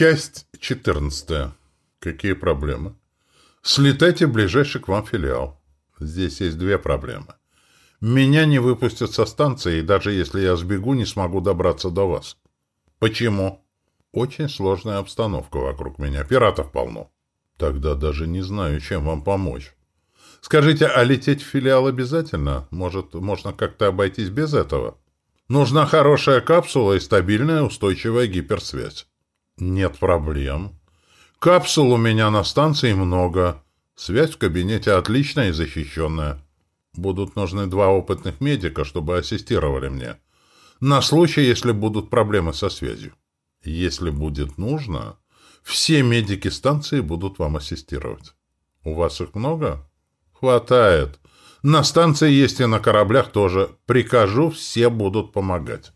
Часть 14. Какие проблемы? Слетайте в ближайший к вам филиал. Здесь есть две проблемы. Меня не выпустят со станции, и даже если я сбегу, не смогу добраться до вас. Почему? Очень сложная обстановка вокруг меня. Пиратов полно. Тогда даже не знаю, чем вам помочь. Скажите, а лететь в филиал обязательно? Может, можно как-то обойтись без этого? Нужна хорошая капсула и стабильная устойчивая гиперсвязь. Нет проблем. Капсул у меня на станции много. Связь в кабинете отличная и защищенная. Будут нужны два опытных медика, чтобы ассистировали мне. На случай, если будут проблемы со связью. Если будет нужно, все медики станции будут вам ассистировать. У вас их много? Хватает. На станции есть и на кораблях тоже. Прикажу, все будут помогать.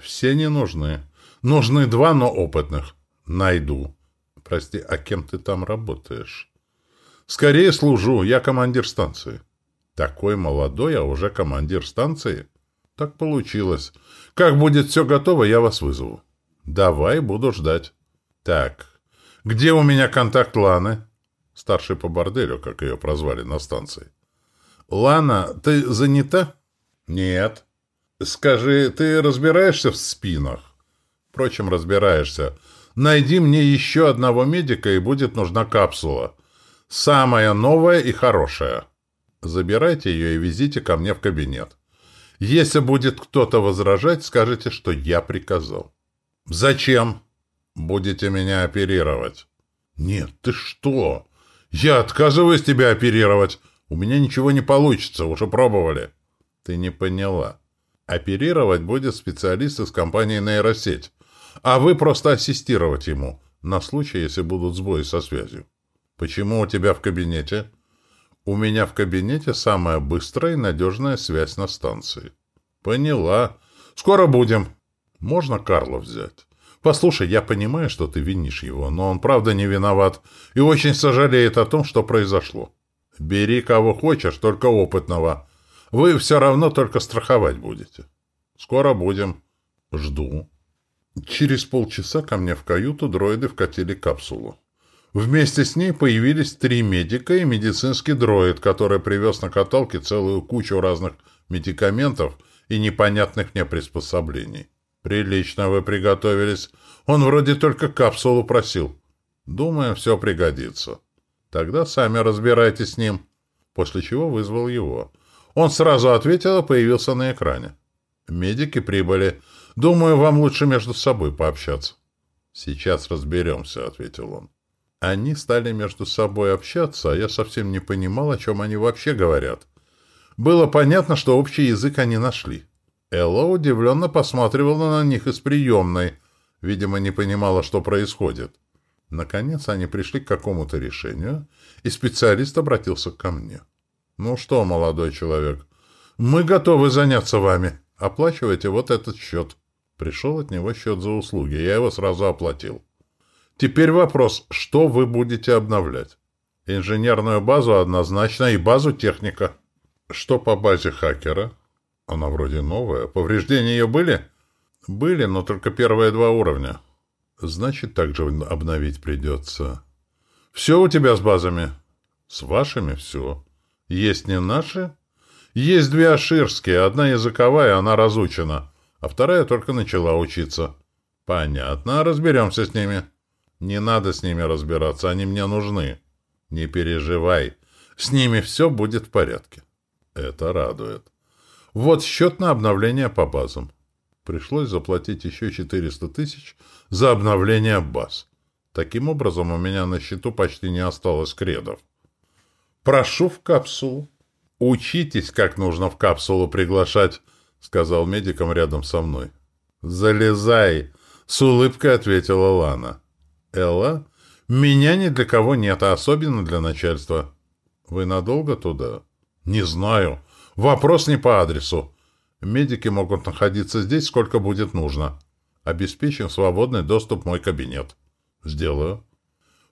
Все не нужны. Нужны два, но опытных. Найду. Прости, а кем ты там работаешь? Скорее служу, я командир станции. Такой молодой, а уже командир станции? Так получилось. Как будет все готово, я вас вызову. Давай, буду ждать. Так, где у меня контакт Ланы? Старший по борделю, как ее прозвали на станции. Лана, ты занята? Нет. Скажи, ты разбираешься в спинах? Впрочем, разбираешься. Найди мне еще одного медика, и будет нужна капсула. Самая новая и хорошая. Забирайте ее и везите ко мне в кабинет. Если будет кто-то возражать, скажите, что я приказал. Зачем? Будете меня оперировать. Нет, ты что? Я отказываюсь тебя оперировать. У меня ничего не получится, уже пробовали. Ты не поняла. Оперировать будет специалист из компании «Нейросеть» а вы просто ассистировать ему, на случай, если будут сбои со связью. Почему у тебя в кабинете? У меня в кабинете самая быстрая и надежная связь на станции. Поняла. Скоро будем. Можно Карла взять? Послушай, я понимаю, что ты винишь его, но он правда не виноват и очень сожалеет о том, что произошло. Бери кого хочешь, только опытного. Вы все равно только страховать будете. Скоро будем. Жду. Через полчаса ко мне в каюту дроиды вкатили капсулу. Вместе с ней появились три медика и медицинский дроид, который привез на каталке целую кучу разных медикаментов и непонятных мне приспособлений. «Прилично вы приготовились. Он вроде только капсулу просил. Думаю, все пригодится. Тогда сами разбирайтесь с ним». После чего вызвал его. Он сразу ответил и появился на экране. Медики прибыли. Думаю, вам лучше между собой пообщаться. Сейчас разберемся, ответил он. Они стали между собой общаться, а я совсем не понимал, о чем они вообще говорят. Было понятно, что общий язык они нашли. Элла удивленно посматривала на них из приемной, видимо, не понимала, что происходит. Наконец они пришли к какому-то решению, и специалист обратился ко мне. «Ну что, молодой человек, мы готовы заняться вами. Оплачивайте вот этот счет». Пришел от него счет за услуги, я его сразу оплатил. Теперь вопрос, что вы будете обновлять? Инженерную базу однозначно и базу техника. Что по базе хакера? Она вроде новая. Повреждения ее были? Были, но только первые два уровня. Значит, также обновить придется. Все у тебя с базами? С вашими все. Есть не наши? Есть две аширские, одна языковая, она разучена а вторая только начала учиться. Понятно, разберемся с ними. Не надо с ними разбираться, они мне нужны. Не переживай, с ними все будет в порядке. Это радует. Вот счет на обновление по базам. Пришлось заплатить еще 400 тысяч за обновление баз. Таким образом, у меня на счету почти не осталось кредов. Прошу в капсулу. Учитесь, как нужно в капсулу приглашать — сказал медикам рядом со мной. «Залезай!» — с улыбкой ответила Лана. «Элла? Меня ни для кого нет, а особенно для начальства». «Вы надолго туда?» «Не знаю. Вопрос не по адресу. Медики могут находиться здесь, сколько будет нужно. Обеспечим свободный доступ в мой кабинет». «Сделаю».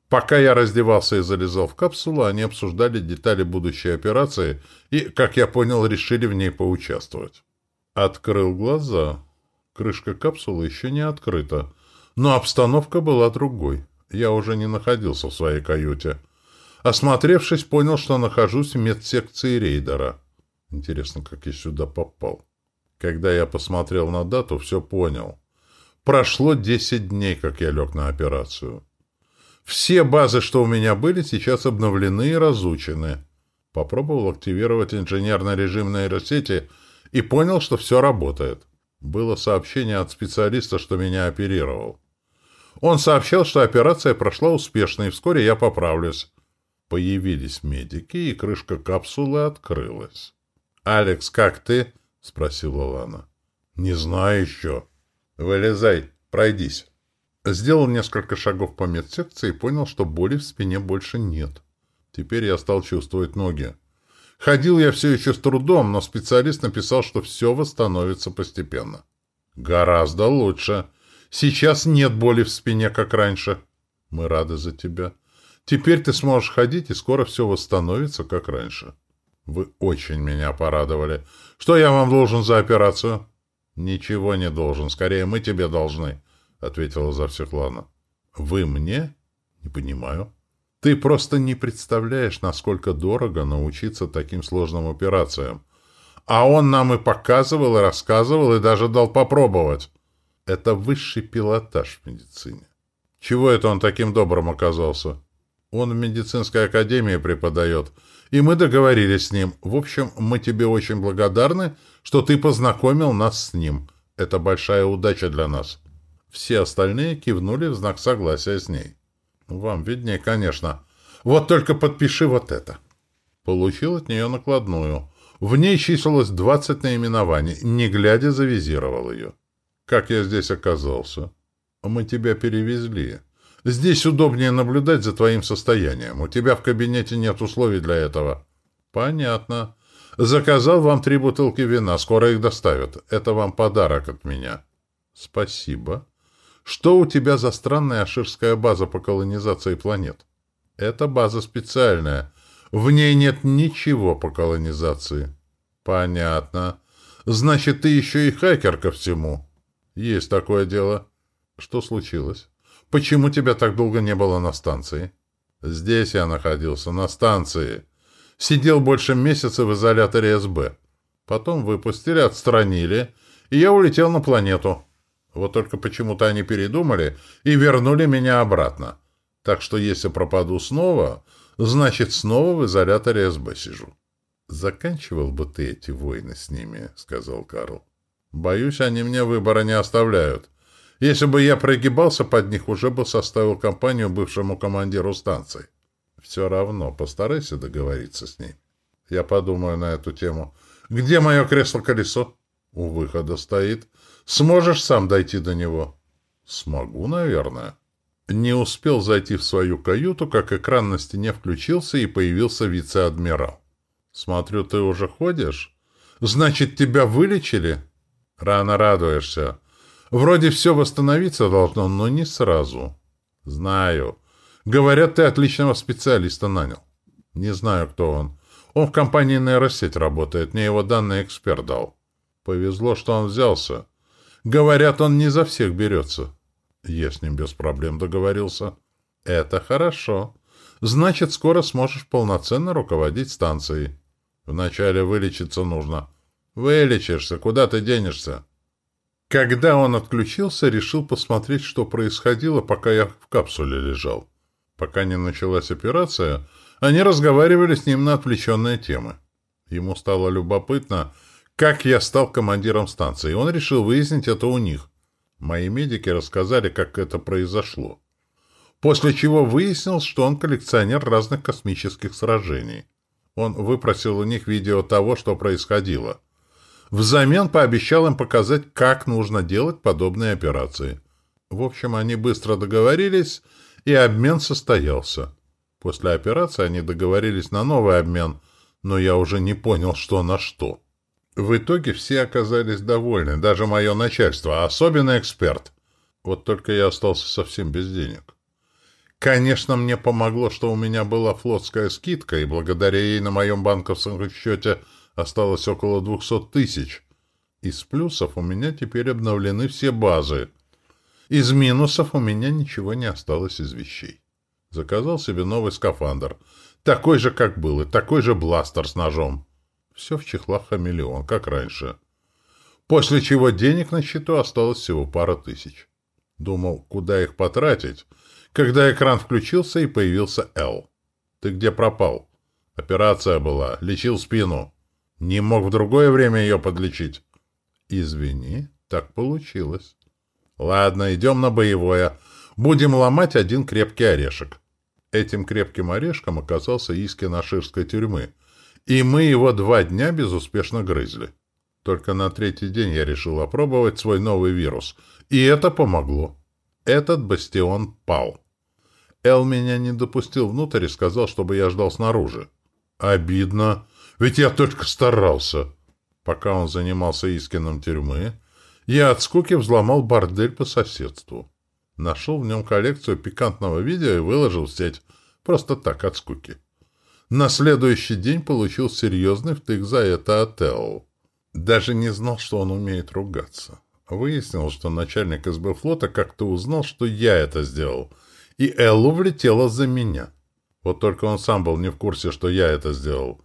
Пока я раздевался и залезал в капсулу, они обсуждали детали будущей операции и, как я понял, решили в ней поучаствовать. Открыл глаза. Крышка капсулы еще не открыта. Но обстановка была другой. Я уже не находился в своей каюте. Осмотревшись, понял, что нахожусь в медсекции рейдера. Интересно, как я сюда попал. Когда я посмотрел на дату, все понял. Прошло 10 дней, как я лег на операцию. Все базы, что у меня были, сейчас обновлены и разучены. Попробовал активировать инженерный режим нейросети и понял, что все работает. Было сообщение от специалиста, что меня оперировал. Он сообщал, что операция прошла успешно, и вскоре я поправлюсь. Появились медики, и крышка капсулы открылась. «Алекс, как ты?» — спросила Лана. «Не знаю еще». «Вылезай, пройдись». Сделал несколько шагов по медсекции и понял, что боли в спине больше нет. Теперь я стал чувствовать ноги. Ходил я все еще с трудом, но специалист написал, что все восстановится постепенно. «Гораздо лучше. Сейчас нет боли в спине, как раньше. Мы рады за тебя. Теперь ты сможешь ходить, и скоро все восстановится, как раньше». «Вы очень меня порадовали. Что я вам должен за операцию?» «Ничего не должен. Скорее, мы тебе должны», — ответила за всех Лана. «Вы мне?» «Не понимаю». «Ты просто не представляешь, насколько дорого научиться таким сложным операциям. А он нам и показывал, и рассказывал, и даже дал попробовать. Это высший пилотаж в медицине. Чего это он таким добрым оказался? Он в медицинской академии преподает, и мы договорились с ним. В общем, мы тебе очень благодарны, что ты познакомил нас с ним. Это большая удача для нас». Все остальные кивнули в знак согласия с ней. «Вам виднее, конечно. Вот только подпиши вот это». Получил от нее накладную. В ней числилось двадцать наименований. Не глядя, завизировал ее. «Как я здесь оказался?» «Мы тебя перевезли. Здесь удобнее наблюдать за твоим состоянием. У тебя в кабинете нет условий для этого». «Понятно. Заказал вам три бутылки вина. Скоро их доставят. Это вам подарок от меня». «Спасибо. Что у тебя за странная аширская база по колонизации планет?» «Это база специальная. В ней нет ничего по колонизации». «Понятно. Значит, ты еще и хакер ко всему». «Есть такое дело». «Что случилось? Почему тебя так долго не было на станции?» «Здесь я находился, на станции. Сидел больше месяца в изоляторе СБ. Потом выпустили, отстранили, и я улетел на планету. Вот только почему-то они передумали и вернули меня обратно. Так что если пропаду снова, значит, снова в изоляторе СБ сижу. «Заканчивал бы ты эти войны с ними», — сказал Карл. «Боюсь, они мне выбора не оставляют. Если бы я прогибался под них, уже бы составил компанию бывшему командиру станции. Все равно, постарайся договориться с ней. Я подумаю на эту тему. Где мое кресло-колесо? У выхода стоит. Сможешь сам дойти до него? Смогу, наверное. Не успел зайти в свою каюту, как экран на стене включился и появился вице-адмирал. Смотрю, ты уже ходишь? Значит, тебя вылечили? Рано радуешься. Вроде все восстановиться должно, но не сразу. Знаю. Говорят, ты отличного специалиста нанял. Не знаю, кто он. Он в компании нейросеть работает, мне его данный эксперт дал. Повезло, что он взялся. Говорят, он не за всех берется. Я с ним без проблем договорился. Это хорошо. Значит, скоро сможешь полноценно руководить станцией. Вначале вылечиться нужно. Вылечишься, куда ты денешься? Когда он отключился, решил посмотреть, что происходило, пока я в капсуле лежал. Пока не началась операция, они разговаривали с ним на отвлеченные темы. Ему стало любопытно, как я стал командиром станции, он решил выяснить это у них. Мои медики рассказали, как это произошло. После чего выяснил, что он коллекционер разных космических сражений. Он выпросил у них видео того, что происходило. Взамен пообещал им показать, как нужно делать подобные операции. В общем, они быстро договорились, и обмен состоялся. После операции они договорились на новый обмен, но я уже не понял, что на что. В итоге все оказались довольны, даже мое начальство, а особенно эксперт. Вот только я остался совсем без денег. Конечно, мне помогло, что у меня была флотская скидка, и благодаря ей на моем банковском счете осталось около двухсот тысяч. Из плюсов у меня теперь обновлены все базы. Из минусов у меня ничего не осталось из вещей. Заказал себе новый скафандр. Такой же, как был, и такой же бластер с ножом. Все в чехлах хамелеон, как раньше. После чего денег на счету осталось всего пара тысяч. Думал, куда их потратить, когда экран включился и появился Эл. «Ты где пропал?» «Операция была. Лечил спину. Не мог в другое время ее подлечить». «Извини, так получилось». «Ладно, идем на боевое. Будем ломать один крепкий орешек». Этим крепким орешком оказался Искин Аширской тюрьмы, и мы его два дня безуспешно грызли. Только на третий день я решил опробовать свой новый вирус, и это помогло. Этот бастион пал. Эл меня не допустил внутрь и сказал, чтобы я ждал снаружи. Обидно, ведь я только старался. Пока он занимался Искином тюрьмы, я от скуки взломал бордель по соседству. Нашел в нем коллекцию пикантного видео и выложил в сеть. Просто так, от скуки. На следующий день получил серьезный втык за это от Эл. Даже не знал, что он умеет ругаться. Выяснил, что начальник СБ флота как-то узнал, что я это сделал, и Эллу влетела за меня. Вот только он сам был не в курсе, что я это сделал.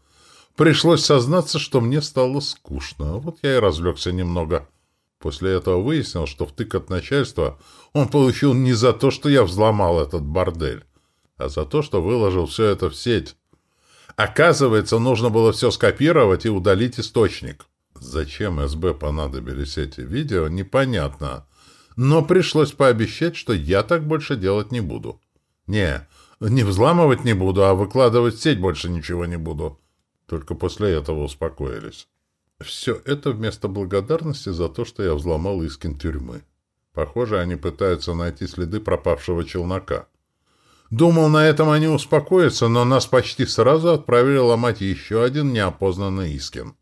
Пришлось сознаться, что мне стало скучно. Вот я и развлекся немного. После этого выяснил, что втык от начальства он получил не за то, что я взломал этот бордель, а за то, что выложил все это в сеть. Оказывается, нужно было все скопировать и удалить источник. Зачем СБ понадобились эти видео, непонятно. Но пришлось пообещать, что я так больше делать не буду. Не, не взламывать не буду, а выкладывать в сеть больше ничего не буду. Только после этого успокоились. Все это вместо благодарности за то, что я взломал Искин тюрьмы. Похоже, они пытаются найти следы пропавшего челнока. Думал, на этом они успокоятся, но нас почти сразу отправили ломать еще один неопознанный Искин.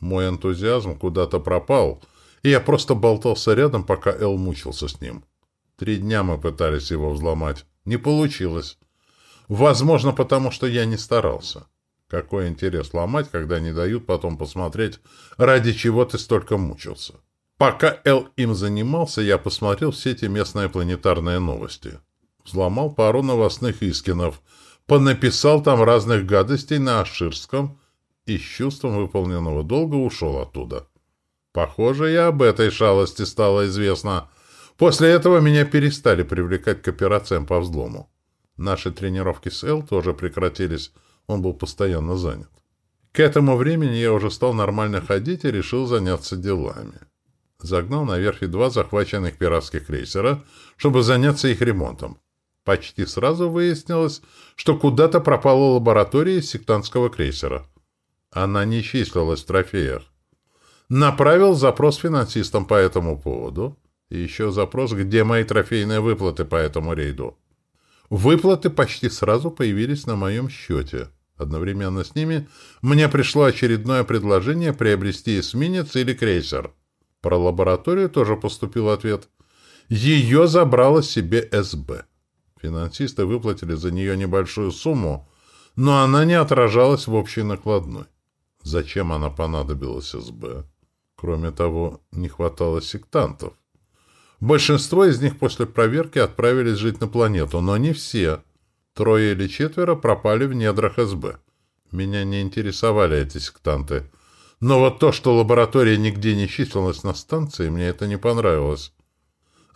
Мой энтузиазм куда-то пропал, и я просто болтался рядом, пока Эл мучился с ним. Три дня мы пытались его взломать. Не получилось. Возможно, потому что я не старался. Какой интерес ломать, когда не дают потом посмотреть, ради чего ты столько мучился. Пока Эл им занимался, я посмотрел все эти местные планетарные новости. Взломал пару новостных искинов, понаписал там разных гадостей на Аширском и с чувством выполненного долга ушел оттуда. Похоже, я об этой шалости стало известно. После этого меня перестали привлекать к операциям по взлому. Наши тренировки с Эл тоже прекратились, он был постоянно занят. К этому времени я уже стал нормально ходить и решил заняться делами. Загнал на верфи два захваченных пиратских крейсера, чтобы заняться их ремонтом. Почти сразу выяснилось, что куда-то пропала лаборатория сектантского крейсера. Она не числилась в трофеях. Направил запрос финансистам по этому поводу. И еще запрос, где мои трофейные выплаты по этому рейду. Выплаты почти сразу появились на моем счете. Одновременно с ними мне пришло очередное предложение приобрести эсминец или крейсер. Про лабораторию тоже поступил ответ. Ее забрала себе СБ. Финансисты выплатили за нее небольшую сумму, но она не отражалась в общей накладной. Зачем она понадобилась СБ? Кроме того, не хватало сектантов. Большинство из них после проверки отправились жить на планету, но не все. Трое или четверо пропали в недрах СБ. Меня не интересовали эти сектанты. Но вот то, что лаборатория нигде не числилась на станции, мне это не понравилось.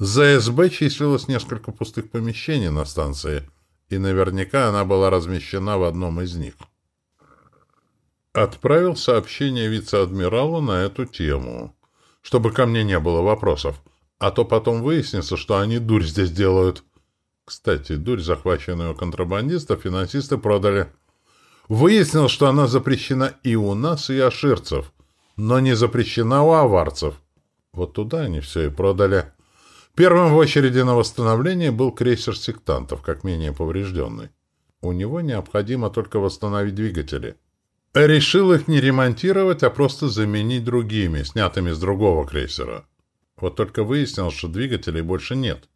За СБ числилось несколько пустых помещений на станции, и наверняка она была размещена в одном из них. Отправил сообщение вице-адмиралу на эту тему, чтобы ко мне не было вопросов, а то потом выяснится, что они дурь здесь делают. Кстати, дурь, захваченную у контрабандистов, финансисты продали. Выяснил, что она запрещена и у нас, и аширцев, но не запрещена у аварцев. Вот туда они все и продали. Первым в очереди на восстановление был крейсер сектантов, как менее поврежденный. У него необходимо только восстановить двигатели. Решил их не ремонтировать, а просто заменить другими, снятыми с другого крейсера. Вот только выяснил, что двигателей больше нет.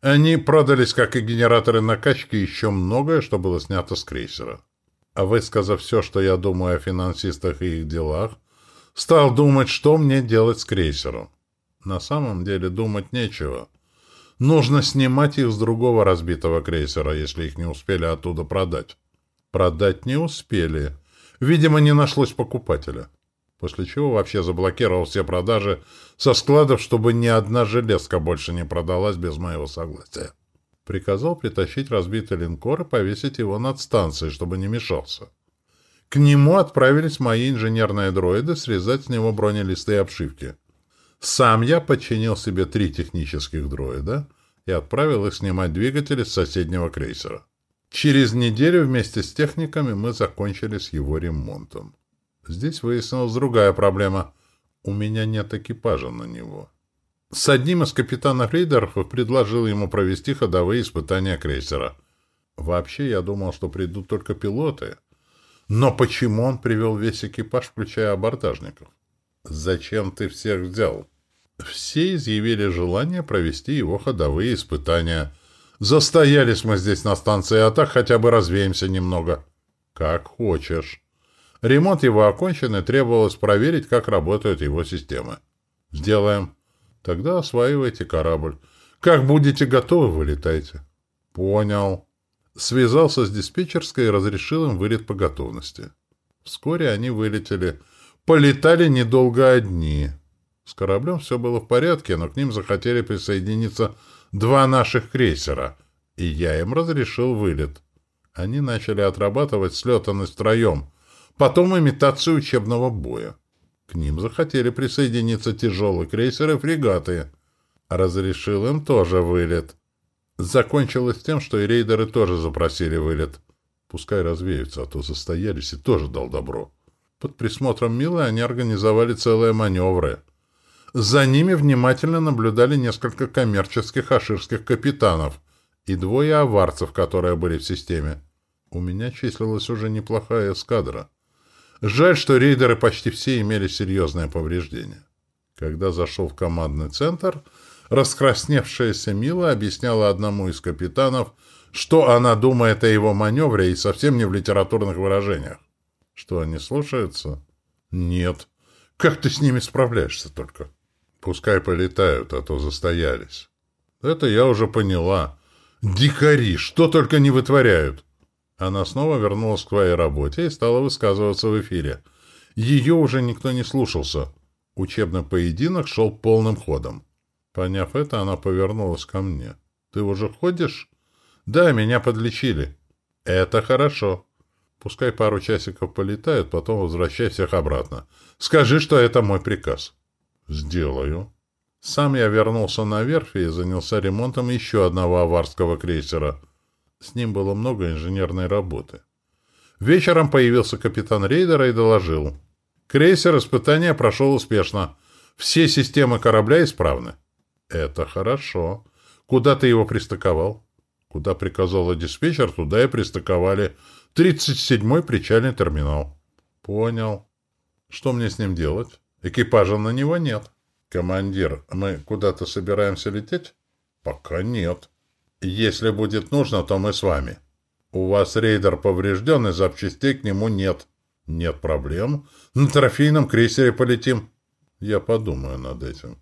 Они продались, как и генераторы накачки, еще многое, что было снято с крейсера. А высказав все, что я думаю о финансистах и их делах, стал думать, что мне делать с крейсером. На самом деле думать нечего. Нужно снимать их с другого разбитого крейсера, если их не успели оттуда продать. Продать не успели. Видимо, не нашлось покупателя. После чего вообще заблокировал все продажи со складов, чтобы ни одна железка больше не продалась без моего согласия. Приказал притащить разбитый линкор и повесить его над станцией, чтобы не мешался. К нему отправились мои инженерные дроиды срезать с него бронелисты и обшивки. Сам я подчинил себе три технических дроида и отправил их снимать двигатели с соседнего крейсера. Через неделю вместе с техниками мы закончили с его ремонтом. Здесь выяснилась другая проблема. У меня нет экипажа на него. С одним из капитанов-лидеров предложил ему провести ходовые испытания крейсера. Вообще, я думал, что придут только пилоты. Но почему он привел весь экипаж, включая абордажников? Зачем ты всех взял? Все изъявили желание провести его ходовые испытания. Застоялись мы здесь на станции, а так хотя бы развеемся немного. Как хочешь. Ремонт его окончен, и требовалось проверить, как работают его системы. Сделаем. Тогда осваивайте корабль. Как будете готовы, вылетайте. Понял. Связался с диспетчерской и разрешил им вылет по готовности. Вскоре они вылетели. Полетали недолго одни. С кораблем все было в порядке, но к ним захотели присоединиться два наших крейсера, и я им разрешил вылет. Они начали отрабатывать слетанность втроем, потом имитацию учебного боя. К ним захотели присоединиться тяжелые крейсеры фрегаты. Разрешил им тоже вылет. Закончилось тем, что и рейдеры тоже запросили вылет. Пускай развеются, а то застоялись и тоже дал добро. Под присмотром Милы они организовали целые маневры. За ними внимательно наблюдали несколько коммерческих аширских капитанов и двое аварцев, которые были в системе. У меня числилась уже неплохая эскадра. Жаль, что рейдеры почти все имели серьезные повреждения. Когда зашел в командный центр, раскрасневшаяся Мила объясняла одному из капитанов, что она думает о его маневре и совсем не в литературных выражениях. Что, они слушаются? Нет. Как ты с ними справляешься только? Пускай полетают, а то застоялись. Это я уже поняла. Дикари, что только не вытворяют. Она снова вернулась к своей работе и стала высказываться в эфире. Ее уже никто не слушался. Учебный поединок шел полным ходом. Поняв это, она повернулась ко мне. «Ты уже ходишь?» «Да, меня подлечили». «Это хорошо. Пускай пару часиков полетают, потом возвращай всех обратно. Скажи, что это мой приказ». «Сделаю». Сам я вернулся на верфи и занялся ремонтом еще одного аварского крейсера — с ним было много инженерной работы. Вечером появился капитан рейдера и доложил. Крейсер испытания прошел успешно. Все системы корабля исправны. Это хорошо. Куда ты его пристыковал? Куда приказала диспетчер, туда и пристыковали. 37-й причальный терминал. Понял. Что мне с ним делать? Экипажа на него нет. Командир, мы куда-то собираемся лететь? Пока нет. Если будет нужно, то мы с вами. У вас рейдер поврежден, и запчастей к нему нет. Нет проблем. На трофейном крейсере полетим. Я подумаю над этим.